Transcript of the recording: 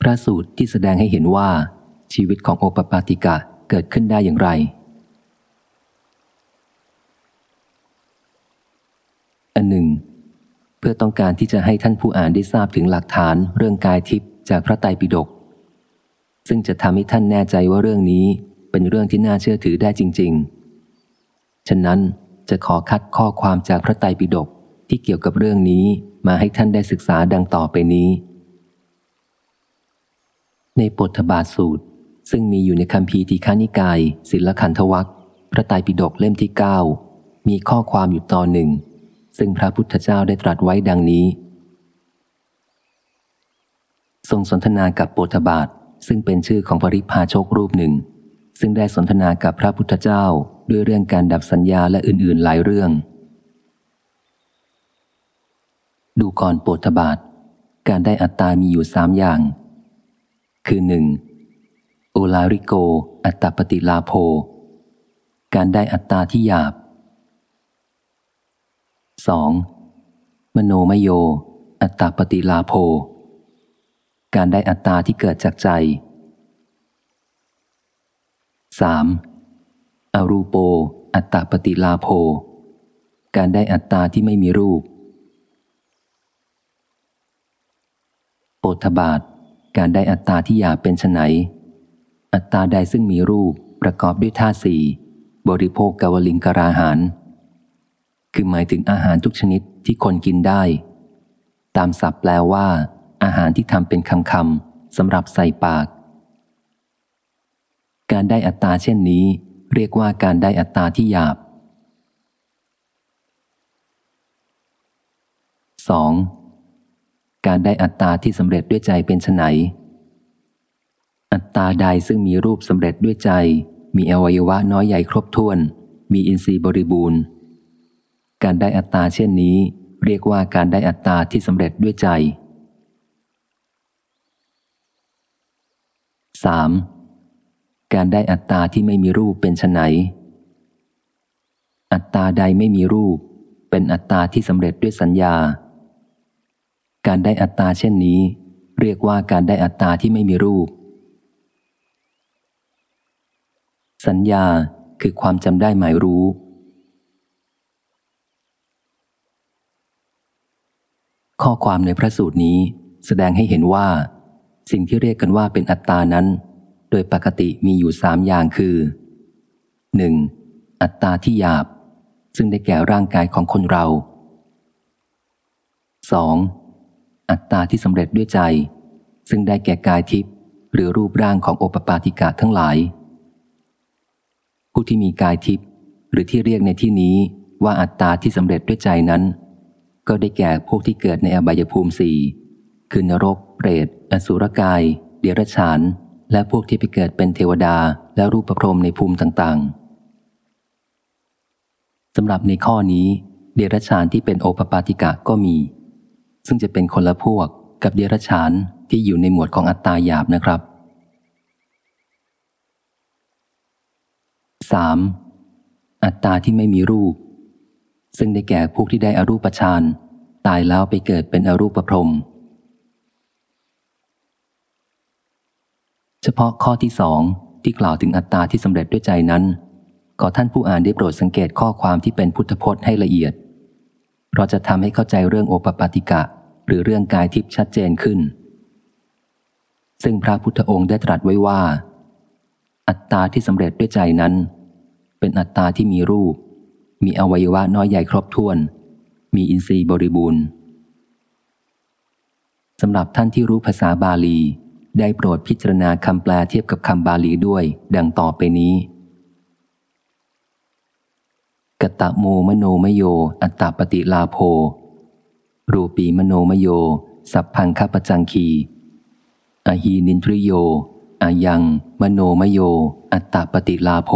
พระสูตรที่แสดงให้เห็นว่าชีวิตของโอปปาติกะเกิดขึ้นได้อย่างไร อันหนึ่ง เพื่อต้องการที่จะให้ท่านผู้อ่านได้ทราบถึงหลักฐานเรื่องกายทิพย์จากพระไตรปิฎก ซึ่งจะทำให้ท่านแน่ใจว่าเรื่องนี้เป็นเรื่องที่น่าเชื่อถือได้จริง ๆ ฉะนั้นจะขอคัดข้อความจากพระไตรปิฎกที่เกี่ยวกับเรื่องนี้มาให้ท่านได้ศึกษาดังต่อไปนี้ ในปฐบาทสูตร ซึ่งมีอยู่ในคำพีทีฆานิกาย ศิลขันธวัคพระไตรปิฎกเล่มที่เก้ามีข้อความอยู่ตอนหนึ่ง ซึ่งพระพุทธเจ้าได้ตรัสไว้ดังนี้ ทรงสนทนากับโปธบาทซึ่งเป็นชื่อของปริพาชกรูปหนึ่ง ซึ่งได้สนทนากับพระพุทธเจ้าด้วยเรื่องการดับสัญญาและอื่นๆหลายเรื่อง ดูก่อนโปธบาทการได้อัตตามีอยู่สามอย่าง คือหนึ่งโอลาริโก อัตตปฏิลาโภ การได้อัตตาที่หยาบ 2. มโนมโย อัตตปฏิลาโภ การได้อัตตาที่เกิดจากใจ 3. อรูโป อัตตปฏิลาโภ การได้อัตตาที่ไม่มีรูปโปธบาท การได้อัตตาที่อยากเป็นไนอัตตาใดซึ่งมีรูปประกอบด้วยท่าสี่บริโภคกวลิงกราหาร คือหมายถึงอาหารทุกชนิดที่คนกินได้ ตามศัพท์แปลว่า อาหารที่ทำเป็นคำคำสำหรับใส่ปาก การได้อัตตาเช่นนี้ เรียกว่าการได้อัตตาที่หยาบ 2. การได้อัตตาที่สำเร็จด้วยใจเป็นไนอัตตาใดซึ่งมีรูปสำเร็จด้วยใจ มีอวัยวะน้อยใหญ่ครบถ้วน มีอินทรีย์บริบูรณ์ การได้อัตตาเช่นนี้ เรียกว่าการได้อัตตาที่สำเร็จด้วยใจ 3. การได้อัตตาที่ไม่มีรูปเป็นไนอัตตาใดไม่มีรูป เป็นอัตตาที่สำเร็จด้วยสัญญา การได้อัตตาเช่นนี้ เรียกว่าการได้อัตตาที่ไม่มีรูป สัญญาคือความจำได้หมายรู้ ข้อความในพระสูตรนี้แสดงให้เห็นว่า สิ่งที่เรียกกันว่าเป็นอัตตานั้น โดยปกติมีอยู่สามอย่างคือ 1. อัตตาที่หยาบ ซึ่งได้แก่ร่างกายของคนเรา 2. อัตตาที่สำเร็จด้วยใจ ซึ่งได้แก่กายทิพย์หรือรูปร่างของโอปปาติกาทั้งหลาย ผู้ที่มีกายทิพย์หรือที่เรียกในที่นี้ว่าอัตตาที่สำเร็จด้วยใจนั้น ก็ได้แก่พวกที่เกิดในอบายภูมิสี่คือนรก เปรต อสุรกาย เดรัจฉาน และพวกที่ไปเกิดเป็นเทวดาและรูปประพรมในภูมิต่างๆสำหรับในข้อนี้ เดรัจฉานที่เป็นโอปปาติกะก็มี ซึ่งจะเป็นคนละพวกกับเดรัจฉานที่อยู่ในหมวดของอัตตาหยาบนะครับ 3. อัตตาที่ไม่มีรูป ซึ่งได้แก่พวกที่ได้อรูปฌานตายแล้วไปเกิดเป็นอรูปประพรมเฉพาะข้อที่สองที่กล่าวถึงอัตตาที่สำเร็จด้วยใจนั้น ขอท่านผู้อ่านได้โปรดสังเกตข้อความที่เป็นพุทธพจน์ให้ละเอียด เพราะจะทำให้เข้าใจเรื่องโอปปาติกะ หรือเรื่องกายทิพย์ชัดเจนขึ้น ซึ่งพระพุทธองค์ได้ตรัสไว้ว่า อัตตาที่สำเร็จด้วยใจนั้น เป็นอัตตาที่มีรูป มีอวัยวะน้อยใหญ่ครบถ้วน มีอินทรีย์บริบูรณ์สำหรับท่านที่รู้ภาษาบาลี ได้โปรดพิจารณาคำแปลเทียบกับคำบาลีด้วย ดังต่อไปนี้ กตะโมมโนมโย อัตตปฏิลาโภ รูปีมโนมโย สัพพังคปจังคี อหีนินทริโยอายัง มโนมโย อัตตปฏิลาโภ